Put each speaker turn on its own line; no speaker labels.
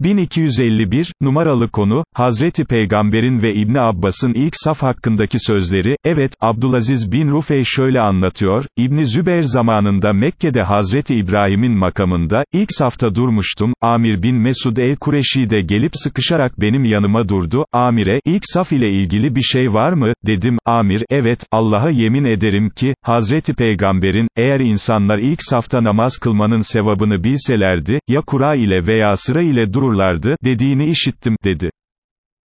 1251, numaralı konu, Hazreti Peygamberin ve İbni Abbas'ın ilk saf hakkındaki sözleri, evet, Abdülaziz bin Rufey şöyle anlatıyor, İbni Zübeyir zamanında Mekke'de Hazreti İbrahim'in makamında, ilk safta durmuştum, Amir bin Mesud el-Kureşi de gelip sıkışarak benim yanıma durdu, Amir'e, ilk saf ile ilgili bir şey var mı, dedim, Amir, evet, Allah'a yemin ederim ki, Hazreti Peygamberin, eğer insanlar ilk safta namaz kılmanın sevabını bilselerdi, ya kura ile veya sıra ile durur olurlardı, dediğini işittim, dedi.